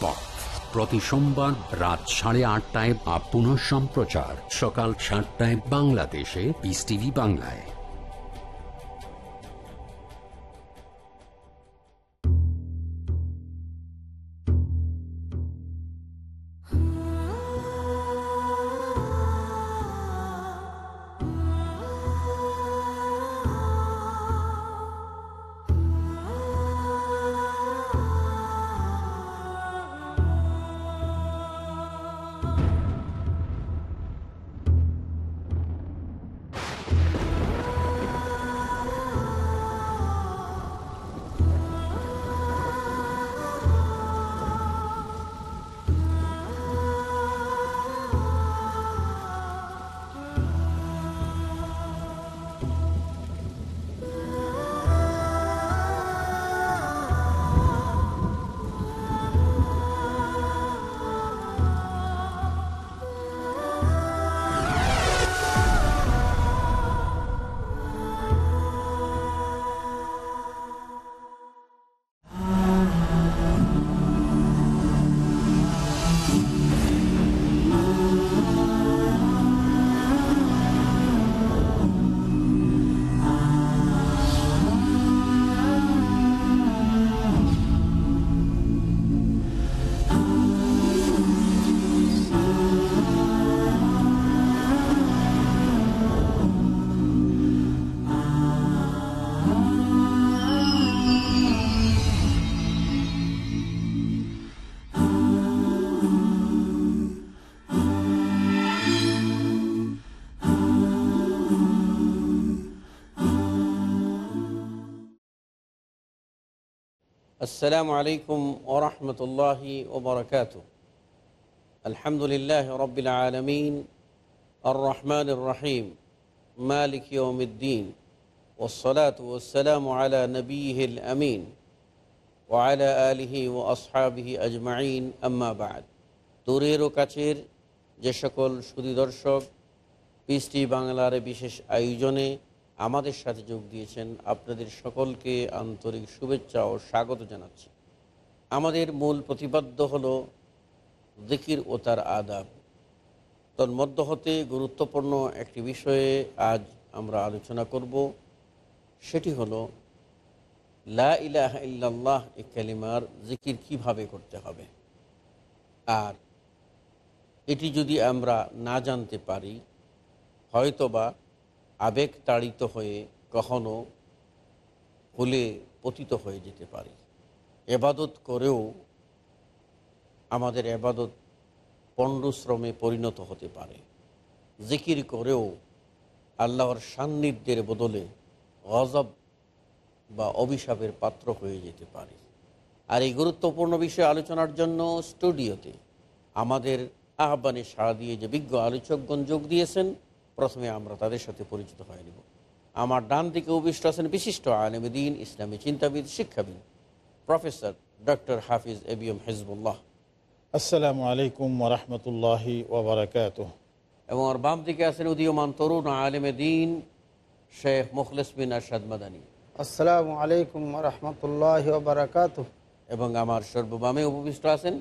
পথ। প্রতি সোমবার রাত সাড়ে আটটায় বা পুনঃ সম্প্রচার সকাল সাতটায় বাংলাদেশে বিস টিভি বাংলায়। আসসালামু আলাইকুম ওরহমতুল্লাহি ওবরকাত আলহামদুলিল্লাহ রবিল আলমিন আর রহমান রহিম মালিক ইয়মদ্দিন ওসলাত ওসালাম আলা নবীল আমিন ও ওয়ালা আলহি ও আসহাবিহি আজমাইন আম্মাবাদ দূরের ও কাছের যে সকল সুদী দর্শক, পিস বাংলার বিশেষ আয়োজনে আমাদের সাথে যোগ দিয়েছেন আপনাদের সকলকে আন্তরিক শুভেচ্ছা ও স্বাগত জানাচ্ছি। আমাদের মূল প্রতিপাদ্য হল দিকির ও তার আদাব। তন্মধ্য হতে গুরুত্বপূর্ণ একটি বিষয়ে আজ আমরা আলোচনা করব। সেটি হল, লা এ কালিমার জিকির কীভাবে করতে হবে? আর এটি যদি আমরা না জানতে পারি, হয়তোবা আবেগ তাড়িত হয়ে কখনো ভুলে পতিত হয়ে যেতে পারি। এবাদত করেও আমাদের এবাদত পণ্ডশ্রমে পরিণত হতে পারে। জিকির করেও আল্লাহর সান্নিধ্যের বদলে গজব বা অভিশাপের পাত্র হয়ে যেতে পারে। আর এই গুরুত্বপূর্ণ বিষয়ে আলোচনার জন্য স্টুডিওতে আমাদের আহ্বানে সাড়া দিয়ে যে বিজ্ঞ আলোচকগণ যোগ দিয়েছেন প্রথমে আমরা তাদের সাথে পরিচিত হয়ে নিব। আমার ডান দিকে উপবিষ্ট আছেন বিশিষ্ট আলমদিন ইসলামী চিন্তাবিদ শিক্ষাবিদ professor doctor Hafiz ABM Hezbullah. আসসালামু আলাইকুম ওরহমতুল্লাহি ওবরাকাত এবং আর বাম দিকে আছেন উদীয়মান তরুণ আলেমে দিন শেখ মুখলেস বিন আরশাদ মাদানী। আসসালামু আলাইকুম রহমতুল্লাহ বারাকাত এবং আমার সর্ববামে উপবিষ্ট আছেন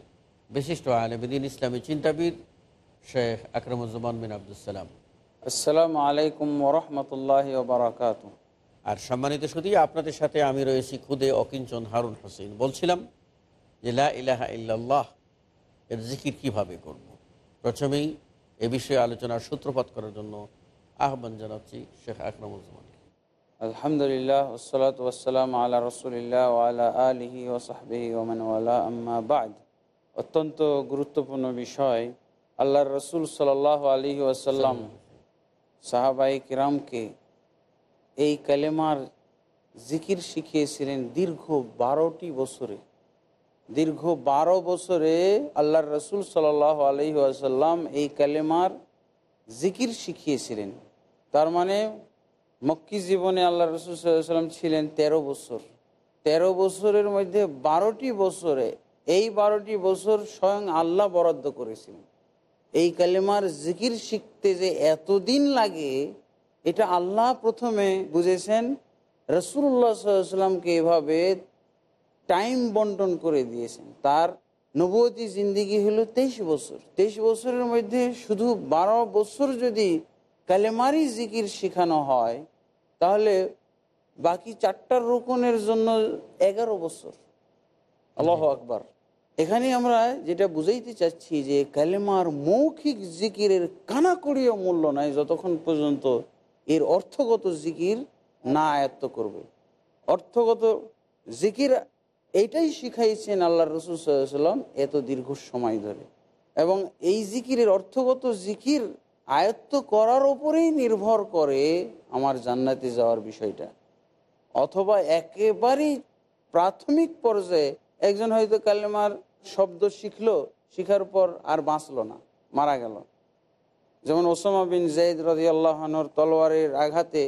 বিশিষ্ট আলেমদিন ইসলামী চিন্তাবিদ শেখ আকরমুজ্জামান বিন আবদুসালাম আসসালামু আলাইকুম ওরহমতুল্লাহ বারাকাত আর সম্মানিত শুধু আপনাদের সাথে আমি রয়েছি খুদে অকিঞ্চন হারুন হোসেন। বলছিলাম যে লা ইলাহা ইল্লাল্লাহ এর জিকির কীভাবে করব। প্রথমেই এ বিষয়ে আলোচনার সূত্রপাত করার জন্য আহ্বান জানাচ্ছি শেখ আকরমুজ্জামান আলহামদুলিল্লাহ ওসলাত ওসালাম আল্লাহ রসুলিল্লাহ ওয়ালা আলিহি ওসাহবিহি ওমান ওয়ালা আম্মা বাদ। অত্যন্ত গুরুত্বপূর্ণ বিষয়। আল্লাহর রসুল সাল্লাহ আলী ওয়াসাল্লাম সাহাবাই কিরামকে এই কালেমার জিকির শিখিয়েছিলেন দীর্ঘ বারোটি বছরে। দীর্ঘ বারো বছরে আল্লাহর রসুল সাল্লাহ আলহি আসাল্লাম এই কালেমার জিকির শিখিয়েছিলেন। তার মানে মক্কি জীবনে আল্লাহ রসুল সাল্লাম ছিলেন ১৩ বছর। ১৩ বছরের মধ্যে বারোটি বছরে, এই বারোটি বছর স্বয়ং আল্লাহ বরাদ্দ করেছিলেন। এই কালেমার জিকির শিখতে যে এতদিন লাগে, এটা আল্লাহ প্রথমে বুঝেছেন রসুল্লাহ সাল্লামকে এভাবে টাইম বন্টন করে দিয়েছেন। তার নবতী জিন্দিগি হলো তেইশ বছর। তেইশ বছরের মধ্যে শুধু বারো বছর যদি কালেমারি জিকির শেখানো হয়, তাহলে বাকি চারটার রোকনের জন্য এগারো বছর। আল্লাহ আকবার। এখানে আমরা যেটা বুঝাইতে চাচ্ছি যে কালেমার মৌখিক জিকিরের কানাকড়িও মূল্য নাই, যতক্ষণ পর্যন্ত এর অর্থগত জিকির না আয়ত্ত করবে। অর্থগত জিকির এইটাই শিখাইছেন আল্লাহ রসুল সাল্লাম এত দীর্ঘ সময় ধরে। এবং এই জিকিরের অর্থগত জিকির আয়ত্ত করার ওপরেই নির্ভর করে আমার জান্নাতে যাওয়ার বিষয়টা। অথবা একেবারেই প্রাথমিক পর্যায়ে একজন হয়তো কালেমার শব্দ শিখলো, শিখার পর আর বাঁচলো না, মারা গেল। যেমন ওসামা বিন জাইদ রদি আল্লাহর তলোয়ারের আঘাতে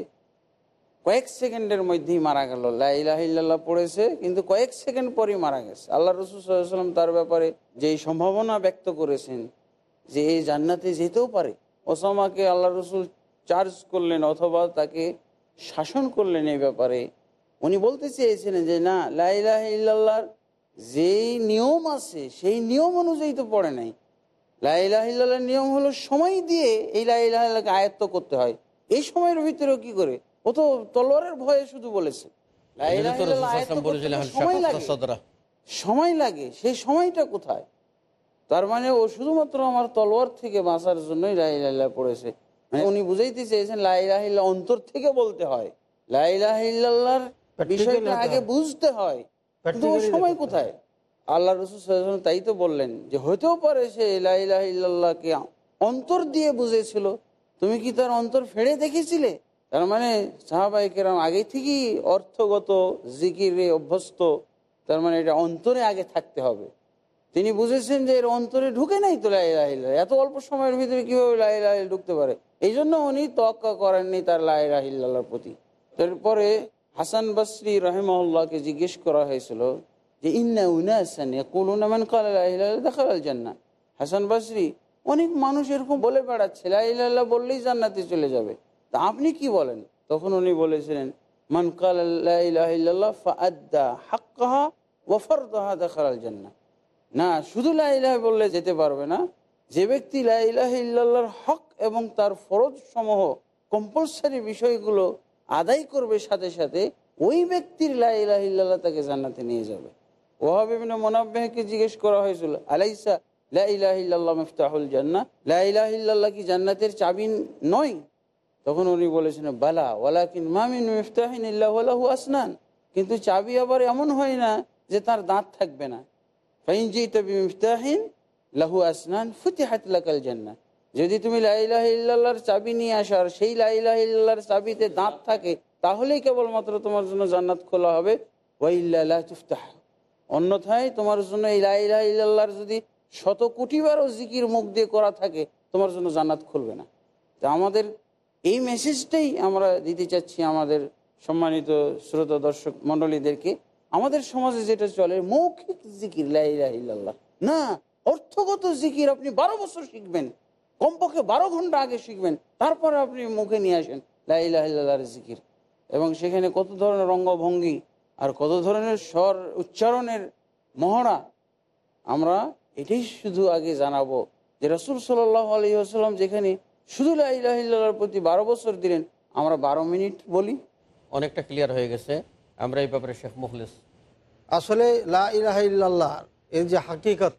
কয়েক সেকেন্ডের মধ্যেই মারা গেল। লাইলাহিল্লাহ পড়েছে, কিন্তু কয়েক সেকেন্ড পরই মারা গেছে। আল্লাহ রসুল সাল্লাম তার ব্যাপারে যেই সম্ভাবনা ব্যক্ত করেছেন, যে এই জান্নাতে যেতেও পারে, ওসামাকে আল্লাহ রসুল চার্জ করলেন অথবা তাকে শাসন করলেন এই ব্যাপারে, উনি বলতে চেয়েছিলেন যে না লাইলাহ ইল্লাল্লাহর যেই নিয়ম আছে সেই নিয়ম অনুযায়ী তো পড়ে নাই। লাইলাহিল্লাহর নিয়ম হলো সময় দিয়ে এই লাইলাহিল্লাহকে আয়ত্ত করতে হয়। এই সময়ের ভিতরেও কি করে? ও তো তলোয়ারের ভয়ে শুধু বলেছে। সময় লাগে। সেই সময়টা কোথায়? তার মানে ও শুধুমাত্র আমার তলোয়ার থেকে বাঁচার জন্যই লাইলাহিল্লাহ পড়েছে। মানে উনি বুঝাইতে চেয়েছেন লাইলাহিল্লাহ অন্তর থেকে বলতে হয়। লাইলাহিল্লাহর বিষয়টা আগে বুঝতে হয়। কিন্তু সময় কোথায়? আল্লাহ রসুল তাই তো বললেন যে হতেও পারে সে লাইলাহিল্লাহকে অন্তর দিয়ে বুঝেছিল। তুমি কি তার অন্তর ফেড়ে দেখেছিলে? তার মানে সাহাবাহিকেরাম আগে থেকেই অর্থগত জিকিরে অভ্যস্ত তার মানে এটা অন্তরে আগে থাকতে হবে। তিনি বুঝেছেন যে এর অন্তরে ঢুকে নাই তো লাইলাহিল্লাহ এত অল্প সময়ের ভিতরে কীভাবে লাইলাহিল ঢুকতে পারে? এই জন্য উনি তক্কা করেননি তার লাইলাহিল্লাহর প্রতি। তারপরে হাসান বাসরি রহেমাউল্লাহকে জিজ্ঞেস করা হয়েছিল যে, ইন্না উনাসান ইল্লাল্লাহ দাখালাল জান্নাহ। হাসান বাসরি, অনেক মানুষ এরকম বলে বেড়াচ্ছে, লা ইলাহা বললেই জান্নাতে চলে যাবে। তা আপনি কি বলেন? তখন উনি বলেছিলেন, মান দাখালাল জান্নাহ। না, শুধু লাইলাহ বললে যেতে পারবে না, যে ব্যক্তি লাইলাহ ইল্লাল্লাহর হক এবং তার ফরজ সমূহ কম্পালসারি বিষয়গুলো আদায় করবে সাথে সাথে ওই ব্যক্তির লাইলাহ ইল্লাল্লাহ তাকে জান্নাতে নিয়ে যাবে। ওহাবিবিন মোনাব্বাহকে জিজ্ঞেস করা হয়েছিল, আলাইসা লাইলাহ ইল্লাল্লাহ মিফতাহুল জান্নাহ? লাইলাহ কি জান্নাতের চাবি নয়? তখন উনি বলেছেন, বালা, ওয়ালাকিন মামিন মিফতাহিন ইল্লাহ লাহু আসনান। কিন্তু চাবি আবার এমন হয় না যে তার দাঁত থাকবে না। ফাইন জিত বিমিফতাহিন লাহু আসনান, ফুতিহাত লাকাল জান্নাহ। যদি তুমি লাইলাহ ইল্লাল্লাহর চাবি নিয়ে আসো আর সেই লাইলাহ ইল্লাল্লাহর চাবিতে দাঁত থাকে, তাহলেই কেবলমাত্র তোমার জন্য জান্নাত খোলা হবে। ওয়াইল্লা লা তুফতাহ। অন্যথায় তোমার জন্য এই লাইলাহ ইল্লাল্লাহর যদি শত কোটিবারও জিকির মুখ দিয়ে করা থাকে, তোমার জন্য জান্নাত খুলবে না। তা আমাদের এই মেসেজটাই আমরা দিতে চাচ্ছি আমাদের সম্মানিত শ্রোতা দর্শক মণ্ডলীদেরকে। আমাদের সমাজে যেটা চলে, মৌখিক জিকির লাইলাহ ইল্লাল্লাহ। না, অর্থগত জিকির আপনি বারো বছর শিখবেন। কমপক্ষে বারো ঘণ্টা আগে শিখবেন তারপরে আপনি মুখে নিয়ে আসেন লাইলাহ ইল্লাল্লাহর জিকির। এবং সেখানে কত ধরনের অঙ্গভঙ্গি আর কত ধরনের স্বর উচ্চারণের মহড়া আমরা এটাই শুধু আগে জানাব যে রসুল সাল্লাহ আলী আসাল্লাম যেখানে শুধু লাইলাহিল্লাহর প্রতি বারো বছর দিলেন আমরা বারো মিনিট বলি। অনেকটা ক্লিয়ার হয়ে গেছে আমরা এই ব্যাপারে শেখ মুখলিস। আসলে লা ইলাহা এর যে হাকিকত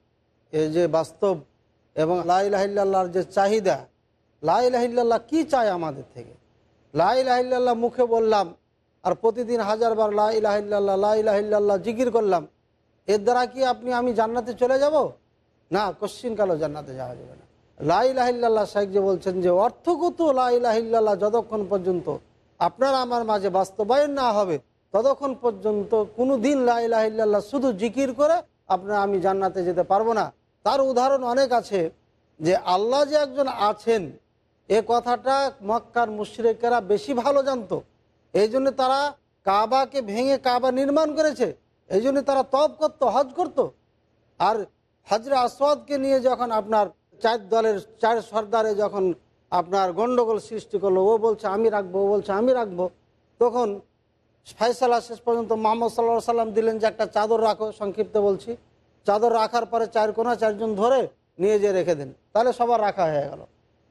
এর যে বাস্তব এবং লা ইলাহা ইল্লাল্লাহর যে চাহিদা, লা ইলাহা ইল্লাল্লাহ কি চায় আমাদের থেকে? লা ইলাহা ইল্লাল্লাহ মুখে বললাম, আর প্রতিদিন হাজারবার লা ইলাহা ইল্লাল্লাহ, লা ইলাহা ইল্লাল্লাহ জিকির করলাম, এর দ্বারা কি আপনি, আমি জান্নাতে চলে যাব? না কোশ্চিনকালও জান্নাতে যাওয়া যাবে না। লা ইলাহা ইল্লাল্লাহ শাহেক যে বলছেন যে অর্থগত লা ইলাহা ইল্লাল্লাহ যতক্ষণ পর্যন্ত আপনার আমার মাঝে বাস্তবায়ন না হবে, ততক্ষণ পর্যন্ত কোনো দিন লাইলাহিল্লাহ শুধু জিকির করে আপনার আমি জান্নাতে যেতে পারব না। তার উদাহরণ অনেক আছে যে আল্লাহ যে একজন আছেন, এ কথাটা মক্কার মুশরেকেরা বেশি ভালো জানতো। এই জন্য তারা কাবাকে ভেঙে কাবা নির্মাণ করেছে। এই জন্য তারা তপ করতো, হজ করতো। আর হজরে আসওয়াদকে নিয়ে যখন আপনার চার দলের চার সর্দারে যখন আপনার গণ্ডগোল সৃষ্টি করল, ও বলছে, আমি রাখব, ও বলছে, আমি রাখব। তখন ফাইসালা শেষ পর্যন্ত মোহাম্মদ সাল্লাহ সাল্লাম দিলেন যে, একটা চাদর রাখো, সংক্ষিপ্ত বলছি। চাদর রাখার পরে চার কোনা চারজন ধরে নিয়ে যেয়ে রেখে দেন। তাহলে সবার রাখা হয়ে গেল।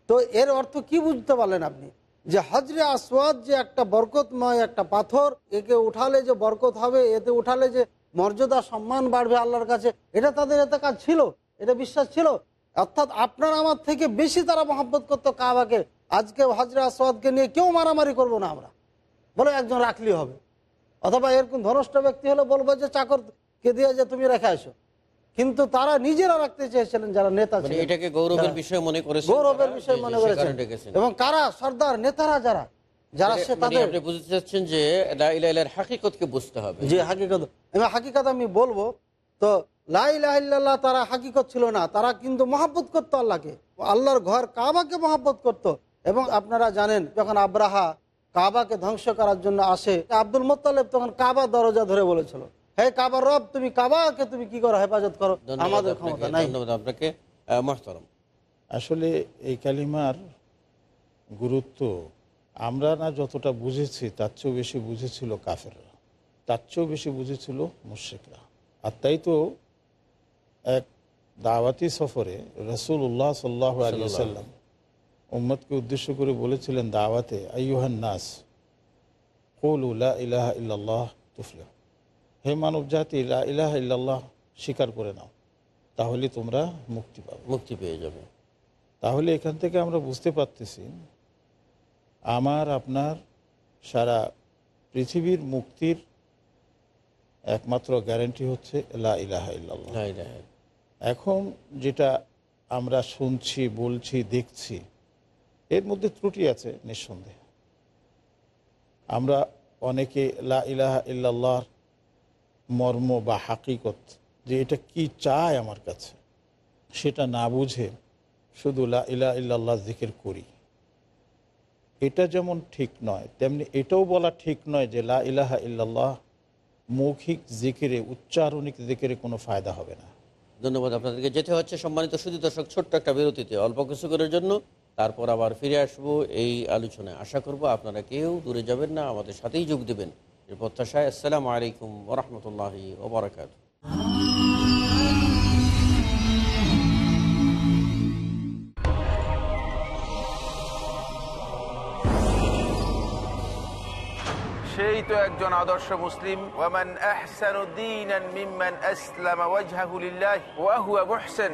তো এর অর্থ কি বুঝতে পারলেন আপনি? যে হজরে আসওয়াদ যে একটা বরকতময় একটা পাথর, একে উঠালে যে বরকত হবে, এতে উঠালে যে মর্যাদা, সম্মান বাড়বে আল্লাহর কাছে, এটা তাদের এতে কাজ ছিল, এটা বিশ্বাস ছিল। অর্থাৎ আপনার আমার থেকে বেশি তারা মহব্বত করতো কাবাকে। আজকে হজরে আসওয়াদকে নিয়ে কেউ মারামারি করব না আমরা। বলে একজন রাখলি হবে। অথবা এরকম ধনষ্ট ব্যক্তি হলে বলব যে চাকরকে দিয়ে যে তুমি রেখে আসো। কিন্তু তারা নিজেরা রাখতে চেয়েছিলেন যারা নেতা মানে ছিলেন। এটাকে গৌরবের বিষয় মনে করেছেন গৌরবের বিষয় মনে করেছেন। এবং কারা? সর্দার নেতারা যারা? যারা সে মানে তাদের আপনি বুঝতে চাচ্ছেন যে লা হাকিকতকে বুঝতে হবে। যে হাকিকত। আমি হাকিকত আমি বলব তো লাইল্লাহ তারা হাকিকত ছিল না তারা কিন্তু মহাব্বত করতো আল্লাহকে। আল্লাহর ঘর কাবাকে মহাব্বত করত। এবং আপনারা জানেন যখন আব্রাহা কাবাকে ধ্বংস করার জন্য আসে আব্দুল মোত্তালেব তখন কাবা দরজা ধরে বলেছিল। হে কাবার রব তুমি কাবাকে তুমি কি করো? হেফাজত করো। আমাদের ক্ষমতা নাই। ধন্যবাদ আপনাকে। মহতরম। আসলে এই কালিমার গুরুত্ব আমরা না যতটা বুঝেছি তার চেয়েও বেশি বুঝেছিল কাফেররা। তার চেয়েও বেশি বুঝেছিল মুশ্রিকরা। আর তাই তো এক দাওয়াতি সফরে রসুল উল্লাহ সাল্লাহ আলী সাল্লাম উম্মদকে উদ্দেশ্য করে বলেছিলেন দাওয়াতে আইয়ুহান নাস কৌল উল্লাহ ইলাহা ইল্লাল্লাহ তুফলে হে মানব জাতি লা ইলাহা ইল্লাল্লাহ স্বীকার করে নাও। তাহলে তোমরা মুক্তি পাবে। মুক্তি পেয়ে যাবে। তাহলে এখান থেকে আমরা বুঝতে পারতেছি আমার আপনার সারা পৃথিবীর মুক্তির একমাত্র গ্যারেন্টি হচ্ছে লা ইলাহা ইল্লাল্লাহ। লা ইলাহা ইল্লাল্লাহ। এখন যেটা আমরা শুনছি বলছি দেখছি এর মধ্যে ত্রুটি আছে নিঃসন্দেহে। আমরা অনেকে লা ইলাহা ইল্লাল্লাহর মর্ম বা হাকিকত যে এটা কি চায় আমার কাছে, সেটা না বুঝে শুধু লা ইলাহা ইল্লাল্লাহ জিকির করি। এটা যেমন ঠিক নয়, তেমনি এটাও বলা ঠিক নয় যে লা ইলাহা ইল্লাল্লাহ মৌখিক জিকিরে, উচ্চারণিক জিকিরে কোনো ফায়দা হবে না। ধন্যবাদ আপনাদেরকে। যেতে হচ্ছে সম্মানিত সুদী দর্শক, ছোট্ট একটা বিরতিতে, অল্প কিছু কিছুক্ষণের জন্য। তারপর আবার ফিরে আসব এই আলোচনায়। আশা করব আপনারা কেউ দূরে যাবেন না, আমাদের সাথেই যোগ দেবেন। এর প্রত্যাশায় আসসালামু আলাইকুম ওরহমতুল্লাহি ওবরাকাত সেই তো একজন আদর্শ মুসলিম ওয়ামান আহসানু দীনান মিম্মান আসলামা ওয়াজহাহু লিল্লাহি ওয়া হুয়া মুহসিন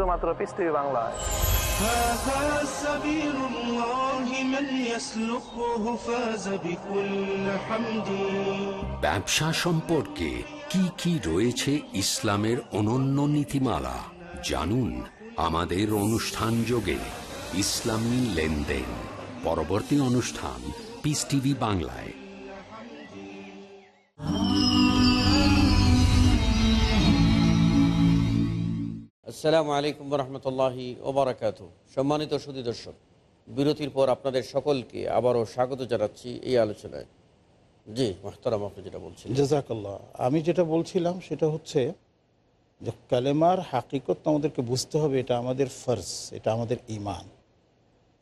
শুধুমাত্র পিস টিভি বাংলায়। ব্যবসা সম্পর্কে কি কি রয়েছে ইসলামের অনন্য নীতিমালা, জানুন আমাদের অনুষ্ঠান যোগে ইসলামী লেনদেন। পরবর্তী অনুষ্ঠান পিস টিভি বাংলায়। আসসালামু আলাইকুম রহমতুল্লাহি ওবরাকাত। সম্মানিত সুদী দর্শক, বিরতির পর আপনাদের সকলকে আবারও স্বাগত জানাচ্ছি এই আলোচনায়। জি, মাহতারাম, আপনি যেটা বলছেন জাজাকাল্লাহ, আমি যেটা বলছিলাম সেটা হচ্ছে যে কালেমার হাকিকত আমাদেরকে বুঝতে হবে, এটা আমাদের ফর্জ, এটা আমাদের ইমান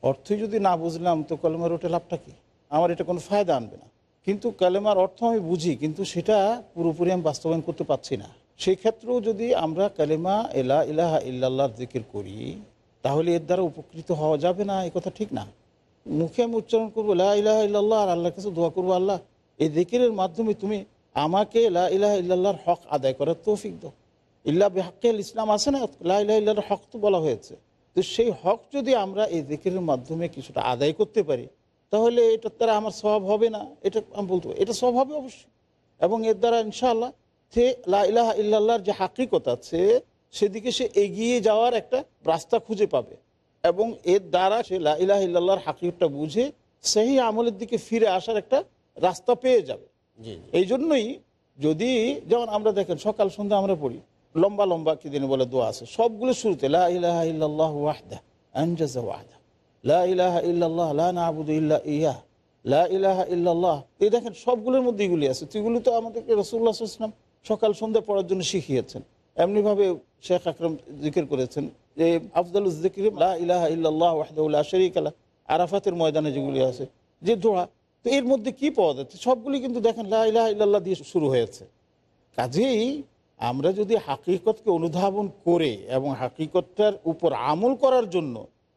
অর্থই যদি না বুঝলাম, তো কালেমার ওটা লাভটা কি? আমার এটা কোনো ফায়দা আনবে না। কিন্তু কালেমার অর্থ আমি বুঝি, কিন্তু সেটা পুরোপুরি আমি বাস্তবায়ন করতে পারছি না। সেই ক্ষেত্রেও যদি আমরা কালেমা এলা ইলাহা ইল্লাল্লাহর জিকির করি, তাহলে এর দ্বারা উপকৃত হওয়া যাবে না এই কথা ঠিক না। মুখে আমি উচ্চারণ করব, লা ইলাহা ইল্লাল্লাহ আর আল্লাহর কাছে দোয়া করব, আল্লাহ, এই দিকিরের মাধ্যমে তুমি আমাকে লা ইলাহা ইল্লাল্লাহর হক আদায় করার তৌফিক দাও। ইল্লা বেহাক্কেল ইসলাম আছে না, লা ইলাহা ইল্লাহর হক তো বলা হয়েছে। তো সেই হক যদি আমরা এই দিকিরের মাধ্যমে কিছুটা আদায় করতে পারি, তাহলে এটার দ্বারা আমার স্বভাব হবে না, এটা আমি বলতে পারি, এটা স্বভাব হবে অবশ্যই। এবং এর দ্বারা ইনশাআল্লাহ সে লা ইলাহা ইল্লাল্লাহর যে হাকিকত আছে সেদিকে সে এগিয়ে যাওয়ার একটা রাস্তা খুঁজে পাবে। এবং এর দ্বারা সে লা ইলাহা ইল্লাল্লাহর হাকিকতটা বুঝে সেই আমলের দিকে ফিরে আসার একটা রাস্তা পেয়ে যাবে। এই জন্যই যদি যেমন আমরা দেখেন সকাল সন্ধ্যা আমরা পড়ি লম্বা লম্বা কি দিন বলে দোয়া আছে সবগুলো শুরুতে লা ইলাহা ইল্লাল্লাহ ওয়াহদা আনজাজা ওয়াহদা। লা ইলাহা ইল্লাল্লাহ লা নাবুদু ইল্লা ইয়া। লা ইলাহা ইল্লাল্লাহ। এই দেখেন সবগুলোর মধ্যে এগুলি আছে। তো এগুলি তো আমাদেরকে রসুল্লাহ ইসলাম সকাল সন্ধ্যা পড়ার জন্য শিখিয়েছেন। এমনিভাবে শেখ আকরম জিকির করেছেন যে আফজাল জিকির ইলাহা আরাফাতের ময়দানে যেগুলি আছে, যে দোয়া, তো এর মধ্যে কি পাওয়া যাচ্ছে? সবগুলি কিন্তু দেখেন, লা ইলাহা ইল্লাল্লাহ দিয়ে শুরু হয়েছে। কাজেই আমরা যদি হাকিকতকে অনুধাবন করে এবং হাকিকতটার উপর আমল করার জন্য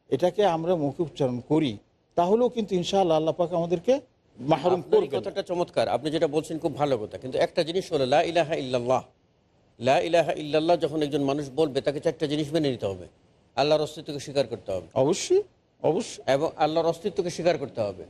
এটাকে আমরা মুখে উচ্চারণ করি, তাহলেও কিন্তু ইনশাআল্লাহ আল্লাহ আমাদেরকে মাহরুম করবে কথাটা চমৎকার। আপনি যেটা বলছেন খুব ভালো কথা। কিন্তু একটা জিনিস হলো লা ইলাহা ইল্লাল্লাহ। লা ইলাহা ইল্লাল্লাহ যখন একজন মানুষ বলবে তাকে চারটা জিনিস মেনে নিতে হবে। আল্লাহর অস্তিত্বকে স্বীকার করতে হবে। অবশ্যই অবশ্যই। এবং আল্লাহর অস্তিত্বকে স্বীকার করতে হবে।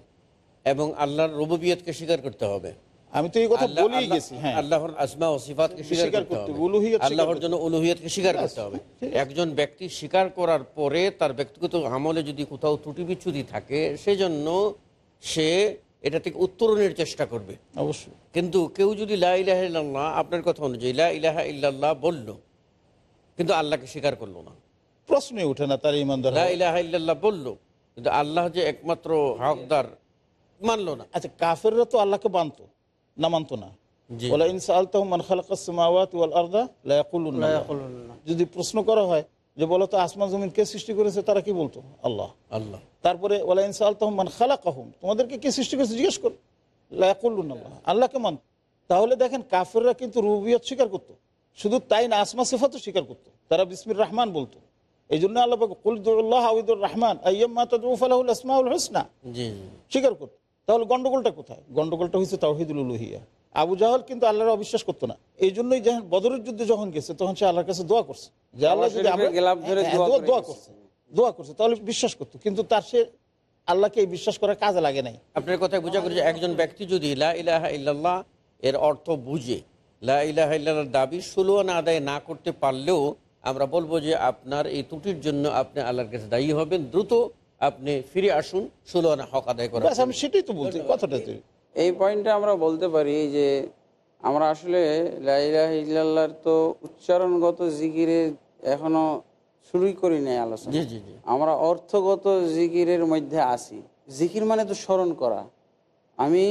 এবং আল্লাহর রবুবিয়তকে স্বীকার করতে হবে। আমি তো এই কথা বলেই গেছি হ্যাঁ। আল্লাহর আসমা ও সিফাতকে স্বীকার করতে হবে, উলুহিয়ত আল্লাহর জন্য উলুহিয়তকে স্বীকার করতে হবে। একজন ব্যক্তি স্বীকার করার পরে তার ব্যক্তিগত আমলে যদি কোথাও ত্রুটি বিচ্ছুতি থাকে সেজন্য সে এটা থেকে উত্তরণের চেষ্টা করবে অবশ্যই কিন্তু কেউ যদি লা ইলাহা ইল্লাল্লাহ আপনার কথা অনুযায়ী লা ইলাহা ইল্লাল্লাহ বলল কিন্তু আল্লাহকে স্বীকার করল না প্রশ্নই উঠে না তার ইমানদার লা। ইলাহা ইল্লাল্লাহ বলল কিন্তু আল্লাহ যে একমাত্র হকদার মানলো না আচ্ছা কাফেররা তো আল্লাহকে মানতো না মানতো না জি। ওলা ইনসাআলতাহুম মান খালাকাস সামাওয়াতি ওয়াল আরদা লা ইয়াকুলুন্না আল্লাহ। যদি প্রশ্ন করা হয় যে বলো তো আসমান জমিন কে সৃষ্টি করেছে তারা কি বলতো? আল্লাহ। আল্লাহ। তারপরে ওলা ইনসাআলতাহুম মান খালাকাহুম তোমাদেরকে কে সৃষ্টি করেছে? জিজ্ঞেস করো। লা আল্লাহ। আল্লাহকে মান। তাহলে দেখেন কাফেররা কিন্তু রুবিয়ত স্বীকার করতো। শুধু তাই না আসমা সিফাতও স্বীকার করতো। তারা বিসমির রহমান বলতো। এই জন্য আল্লাহ আউদুর রহমান আসমাউল হুসনা। স্বীকার করতো। তাহলে গন্ডগোলটা কোথায়? গন্ডগোলটা হয়েছে তাওহিদুল উলুহিয়া। আবু জাহল কিন্তু আল্লাহর অবিশ্বাস করতো না। এই জন্যই যখন বদরের যুদ্ধে যখন গেছে তখন সে আল্লাহর কাছে দোয়া করছে। যে আল্লাহ যদি হ্যাঁ, দোয়া গেছে। করছে। দোয়া করছে তাহলে বিশ্বাস করতো। কিন্তু তার সে আল্লাহকে এই বিশ্বাস করার কাজে লাগে নাই। আপনার কথায় বোঝা করে যে একজন ব্যক্তি যদি লা ইলাহা ইল্লাল্লাহ এর অর্থ বুঝে লা ইলাহা দাবি ষোলো আনা আদায় না করতে পারলেও আমরা বলব যে আপনার এই ত্রুটির জন্য আপনি আল্লাহর কাছে দায়ী হবেন। দ্রুত আপনি ফিরে আসুন ষোলো আনা হক আদায় আমি সেটাই তো বলছি কথাটা এই পয়েন্টটা আমরা বলতে পারি যে আমরা আসলে লাইলাহ ইল্লাল্লাহর তো উচ্চারণগত জিকিরে এখনও শুরুই করি নাই আলোচনা। জি জি জি। আমরা অর্থগত জিকিরের মধ্যে আছি। জিকির মানে তো স্মরণ করা। আমি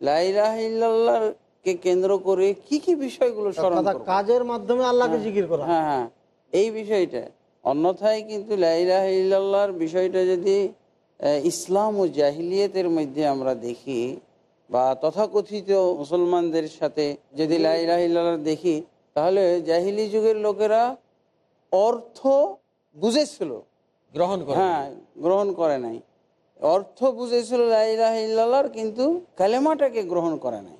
লাইলাহ ইল্লাল্লাহকে কেন্দ্র করে কি কি বিষয়গুলো স্মরণ কাজের মাধ্যমে আল্লাহকে জিকির করা। হ্যাঁ হ্যাঁ। এই বিষয়টা। অন্যথায় কিন্তু লাইলাহ ইল্লাল্লাহর বিষয়টা যদি আহ, ইসলাম ও জাহিলিয়তের মধ্যে আমরা দেখি বা তথাকথিত মুসলমানদের সাথে যদি লাইলাহ ইল্লাল্লাহ দেখি তাহলে জাহিলি যুগের লোকেরা অর্থ বুঝেছিল। গ্রহণ করে হ্যাঁ গ্রহণ করে নাই। অর্থ বুঝেছিল লাইলাহিল্লাহর কিন্তু কালেমাটাকে গ্রহণ করে নাই।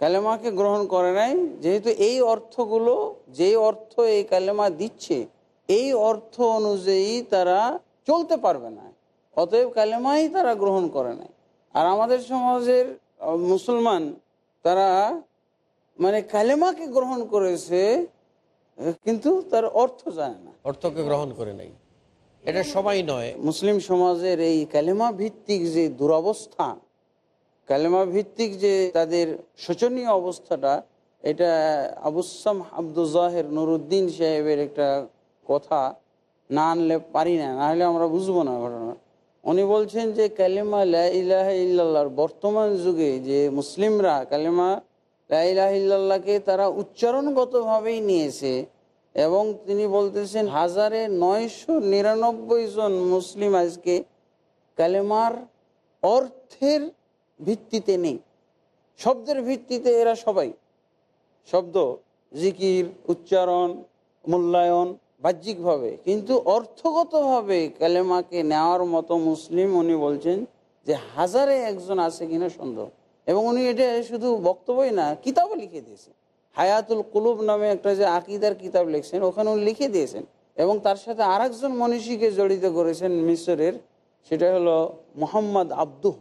কালেমাকে গ্রহণ করে নাই যেহেতু এই অর্থগুলো যেই অর্থ এই কালেমা দিচ্ছে এই অর্থ অনুযায়ী তারা চলতে পারবে না। অতএব কালেমাই তারা গ্রহণ করে নাই। আর আমাদের সমাজের মুসলমান তারা মানে কালেমাকে গ্রহণ করেছে কিন্তু তার অর্থ জানে না। অর্থকে গ্রহণ করে নাই। এটা সবাই নয়। মুসলিম সমাজের এই কালেমা ভিত্তিক যে দুরবস্থা কালেমা ভিত্তিক যে তাদের শোচনীয় অবস্থাটা এটা আবুসাম আব্দুল জাহের নুরুদ্দিন সাহেবের একটা কথা না আনলে পারি না না হলে আমরা বুঝব না ঘটনা উনি বলছেন যে কালেমা লাহ ইল্লাহর বর্তমান যুগে যে মুসলিমরা কালেমা লাহ ইল্লাহকে তারা উচ্চারণগতভাবেই নিয়েছে এবং তিনি বলতেছেন হাজারে নয়শো নিরানব্বই জন মুসলিম আজকে কালেমার অর্থের ভিত্তিতে নেই। শব্দের ভিত্তিতে এরা সবাই। শব্দ, জিকির, উচ্চারণ, মূল্যায়ন বাহ্যিকভাবে কিন্তু অর্থগতভাবে কালেমাকে নেওয়ার মতো মুসলিম উনি বলছেন যে হাজারে একজন আছে কিনা সন্দেহ। এবং উনি এটা শুধু বক্তব্যই না কিতাবও লিখে দিয়েছেন। হায়াতুল কুলুব নামে একটা যে আকিদার কিতাব লিখছেন ওখানে উনি লিখে দিয়েছেন। এবং তার সাথে আর একজন মনীষীকে জড়িত করেছেন মিশরের সেটা হলো মোহাম্মদ আব্দুহ।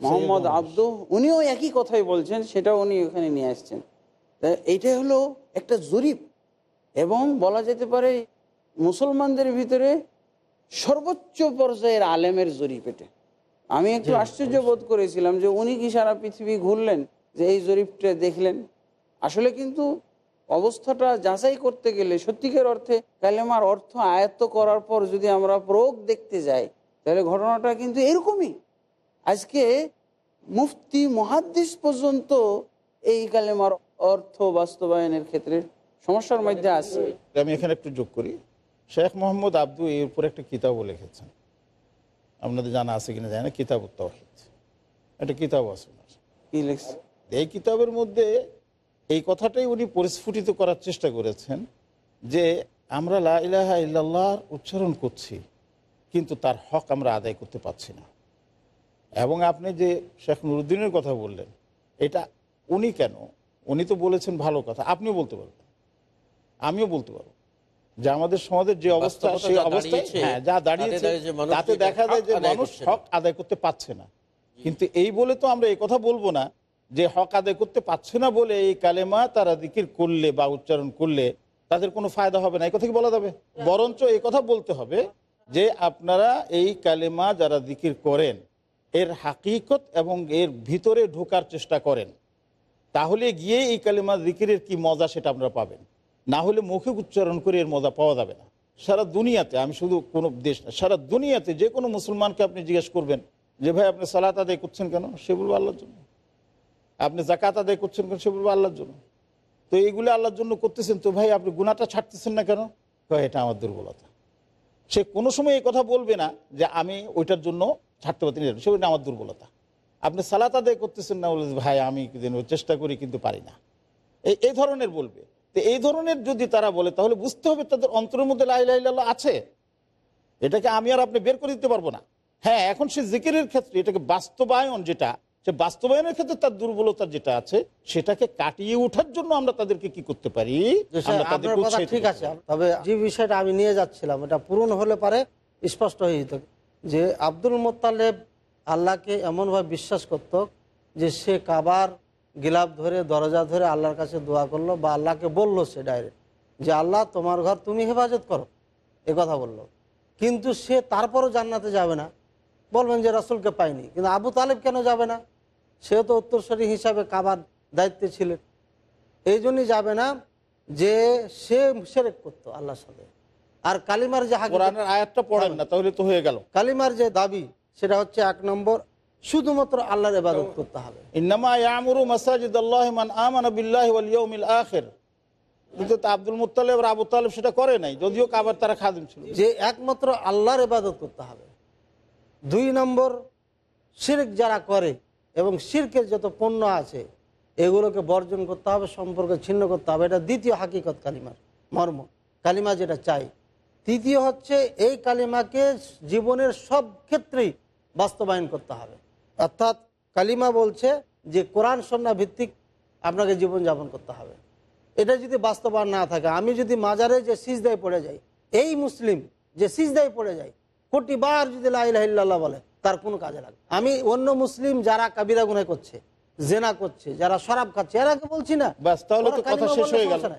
মোহাম্মদ আব্দু উনিও একই কথাই বলছেন সেটা উনি ওখানে নিয়ে আসছেন। তা এইটা হলো একটা জরিপ। এবং বলা যেতে পারে মুসলমানদের ভিতরে সর্বোচ্চ পর্যায়ের আলেমের জরিপ এটা আমি একটু আশ্চর্য বোধ করেছিলাম যে উনি কি সারা পৃথিবী ঘুরলেন যে এই জরিপটা দেখলেন। আসলে কিন্তু অবস্থাটা যাচাই করতে গেলে সত্যিকার অর্থে কালেমার অর্থ আয়ত্ত করার পর যদি আমরা প্রয়োগ দেখতে যাই তাহলে ঘটনাটা কিন্তু এরকমই। আজকে মুফতি মহাদ্দিস পর্যন্ত এই কালেমার অর্থ বাস্তবায়নের ক্ষেত্রে সমস্যার মধ্যে আছে। আমি এখানে একটু যোগ করি। শেখ মোহাম্মদ আব্দু এর উপরে একটা কিতাবও লিখেছেন। আপনাদের জানা আছে কিনা জানি না কিতাব তহিদ একটা কিতাব আছে এই কিতাবের মধ্যে এই কথাটাই উনি পরিস্ফুটিত করার চেষ্টা করেছেন যে আমরা লা ইলাহা ইল্লাল্লাহর উচ্চারণ করছি কিন্তু তার হক আমরা আদায় করতে পারছি না। এবং আপনি যে শেখ নুরুদ্দিনের কথা বললেন এটা উনি কেন? উনি তো বলেছেন ভালো কথা আপনিও বলতে পারবেন। আমিও বলতে পারব। যে আমাদের সমাজের যে অবস্থা সেই অবস্থায় হ্যাঁ যা দাঁড়িয়েছে দাঁড়িয়ে তাতে দেখা যায় যে মানুষ হক আদায় করতে পারছে না। কিন্তু এই বলে তো আমরা এই কথা বলব না যে হক আদায় করতে পারছে না বলে এই কালেমা তারা দিকির করলে বা উচ্চারণ করলে তাদের কোনো ফায়দা হবে না। এই কথা কি বলা যাবে? বরঞ্চ এই কথা বলতে হবে যে আপনারা এই কালেমা যারা দিকির করেন এর হাকিকত এবং এর ভিতরে ঢোকার চেষ্টা করেন। তাহলে গিয়ে এই কালেমা জিকিরের কি মজা সেটা আপনারা পাবেন। না হলে মুখে উচ্চারণ করে এর মজা পাওয়া যাবে না। সারা দুনিয়াতে আমি শুধু কোনো দেশ না সারা দুনিয়াতে যে কোনো মুসলমানকে আপনি জিজ্ঞেস করবেন যে ভাই আপনি সালাত আদায় করছেন কেন? সে বলব আল্লাহর জন্য। আপনি জাকাত আদায় করছেন কেন? সে বলব আল্লাহর জন্য। তো এইগুলো আল্লাহর জন্য করতেছেন তো ভাই আপনি গুণাটা ছাড়তেছেন না কেন? কয় এটা আমার দুর্বলতা। সে কোনো সময় এই কথা বলবে না যে আমি ওইটার জন্য ছাড়তে পারতেন। সে বলবে, আমার দুর্বলতা। আপনি সালাত আদায় করতেছেন না বলে ভাই আমি চেষ্টা করি কিন্তু পারি না। এই ধরনের বলবে। তো এই ধরনের যদি তারা বলে তাহলে বুঝতে হবে তাদের অন্তরের মধ্যে লাইলাহ আছে। এটাকে আমি আর আপনি বের করে দিতে পারব না। হ্যাঁ এখন সে জিকিরের ক্ষেত্রে এটাকে বাস্তবায়ন যেটা সে বাস্তবায়নের ক্ষেত্রে তার দুর্বলতা যেটা আছে সেটাকে কাটিয়ে ওঠার জন্য আমরা তাদেরকে কি করতে পারি? ঠিক আছে। তবে যে বিষয়টা আমি নিয়ে যাচ্ছিলাম এটা পূরণ হলে পারে স্পষ্ট হয়ে যেত। যে আব্দুল মোত্তালেব আল্লাহকে এমনভাবে বিশ্বাস করত যে সে কাবার গিলাপ ধরে দরজা ধরে আল্লাহর কাছে দোয়া করল বা আল্লাহকে বলল সে ডাইরেক্ট যে আল্লাহ তোমার ঘর তুমি হেফাজত করো। এ কথা বলল। কিন্তু সে তারপরও জান্নাতে যাবে না। বলবেন যে রাসুলকে পাইনি। কিন্তু আবু তালেব কেন যাবে না? সে তো উত্তরস্বরী হিসাবে কাবার দায়িত্বে ছিলেন। এই জন্যই যাবে না যে সে সেরেক করতো আল্লাহর সাথে। আর কালিমার যে আয়াতটা পড়েন না তাহলে তো হয়ে গেল। কালিমার যে দাবি সেটা হচ্ছে এক নম্বর শুধুমাত্র আল্লাহর ইবাদত করতে হবে। ইন্নামা ইয়ামুরু মাসাজিদ আল্লাহ মান আমানা বিল্লাহি ওয়াল ইয়াউমিল আখির। কিন্তু আব্দুল মুত্তালিব আর আবু তালেব সেটা করে নাই যদিও কাবার তারা খাদিম ছিল। যে একমাত্র আল্লাহর ইবাদত করতে হবে। দুই নম্বর শিরক যারা করে এবং শিরকের যত পণ্য আছে এগুলোকে বর্জন করতে হবে সম্পর্ক ছিন্ন করতে হবে। এটা দ্বিতীয় হাকিকত কালিমার মর্ম। কালিমা যেটা চাই। তৃতীয় হচ্ছে এই কালিমাকে জীবনের সব ক্ষেত্রেই বাস্তবায়ন করতে হবে। অর্থাৎ কালিমা বলছে যে কোরআন সন্না ভিত্তিক আপনাকে জীবনযাপন করতে হবে। এটা যদি বাস্তবায়ন না থাকে আমি যদি মাজারে যে সিজদায় পড়ে যাই এই মুসলিম যে সিজদায় পড়ে যায় কোটিবার যদি লাইল্লাহ বলে তার কোনো কাজে লাগে আমি অন্য মুসলিম যারা কাবিরা গুনে করছে জেনা করছে যারা শরাব খাচ্ছে এরাকে বলছি না। কথা।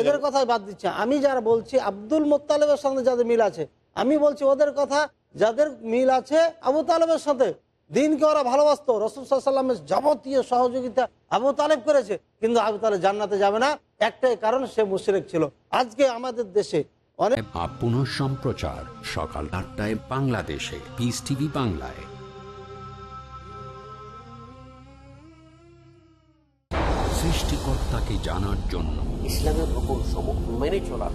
এদের কথাই বাদ দিচ্ছে। আমি যারা বলছি আব্দুল মোত্তালেবের সঙ্গে যাদের মিল আছে আমি বলছি ওদের কথা যাদের মিল আছে আবু তালেবের সাথে দিনকে ওরা ভালোবাসতো। রসুল সাল্লামের যাবতীয় সহযোগিতা আবু তালেব করেছে কিন্তু আবু তালেব জান্নাতে যাবে না। একটাই কারণ সে মুশরেক ছিল। আজকে আমাদের দেশে অনেক পুনঃ সম্প্রচার সকাল আটটায় বাংলাদেশে। পিস টিভি বাংলায়। সৃষ্টিকর্তাকে জানার জন্য। ইসলামের হুকুম সমূহ মেনে চলার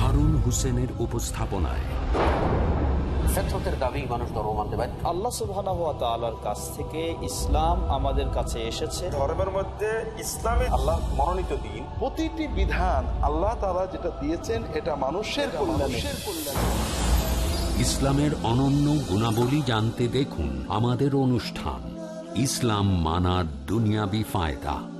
হারুন হুসেনের উপস্থাপনায়। দাবি মানুষ ধর্ম মানতে আল্লাহ সুবহানাহু ওয়া তাআলার কাছ থেকে ইসলাম আমাদের কাছে এসেছে। ধর্মের মধ্যে ইসলামে আল্লাহ মনোনীত দিন। প্রতিটি বিধান আল্লাহ তাআলা যেটা দিয়েছেন এটা মানুষের কল্যাণে। ইসলামের অনন্য গুণাবলী জানতে দেখুন আমাদের অনুষ্ঠান ইসলাম মানার দুনিয়াবি ফায়দা।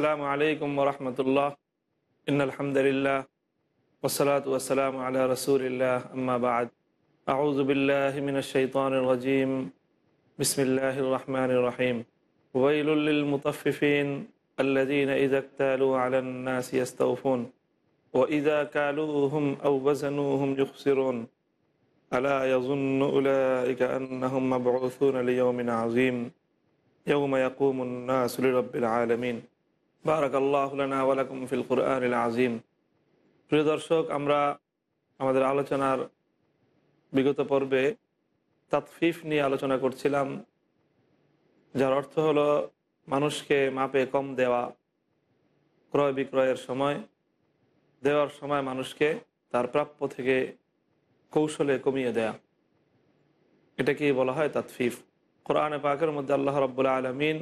আসসালামু আলাইকুম রহমতুল্লাহ ইনালহামদুলিল্লাহ ওসলাত ওসালাম আলা রসুলিল্লাহ আম্মা বাদ আউজ বিল্লাহ মিন الشيطان الرجيم بسم الله الرحمن الرحيم ويل للمطففين الذين إذا اكتالوا على الناس يستوفون وإذا كالوهم أو وزنوهم يخسرون ألا يظن أولئك أنهم مبعوثون ليوم عظيم يوم يقوم الناس لرب العالمين বারাক আল্লাহ লানা ওয়ালাকুম ফিল কুরআন আজিম প্রিয় দর্শক, আমরা আমাদের আলোচনার বিগত পর্বে তাতফিফ নিয়ে আলোচনা করছিলাম, যার অর্থ হলো মানুষকে মাপে কম দেওয়া, ক্রয় বিক্রয়ের সময়, দেওয়ার সময় মানুষকে তার প্রাপ্য থেকে কৌশলে কমিয়ে দেয়া। এটাকেই বলা হয় তাতফিফ কোরআনে পাকের মধ্যে আল্লাহ রব্বুল্লা আলমিন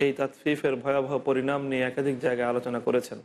এই তাতফিফের ভয়াবহ পরিণাম নিয়ে একাধিক জায়গায় আলোচনা করেছেন।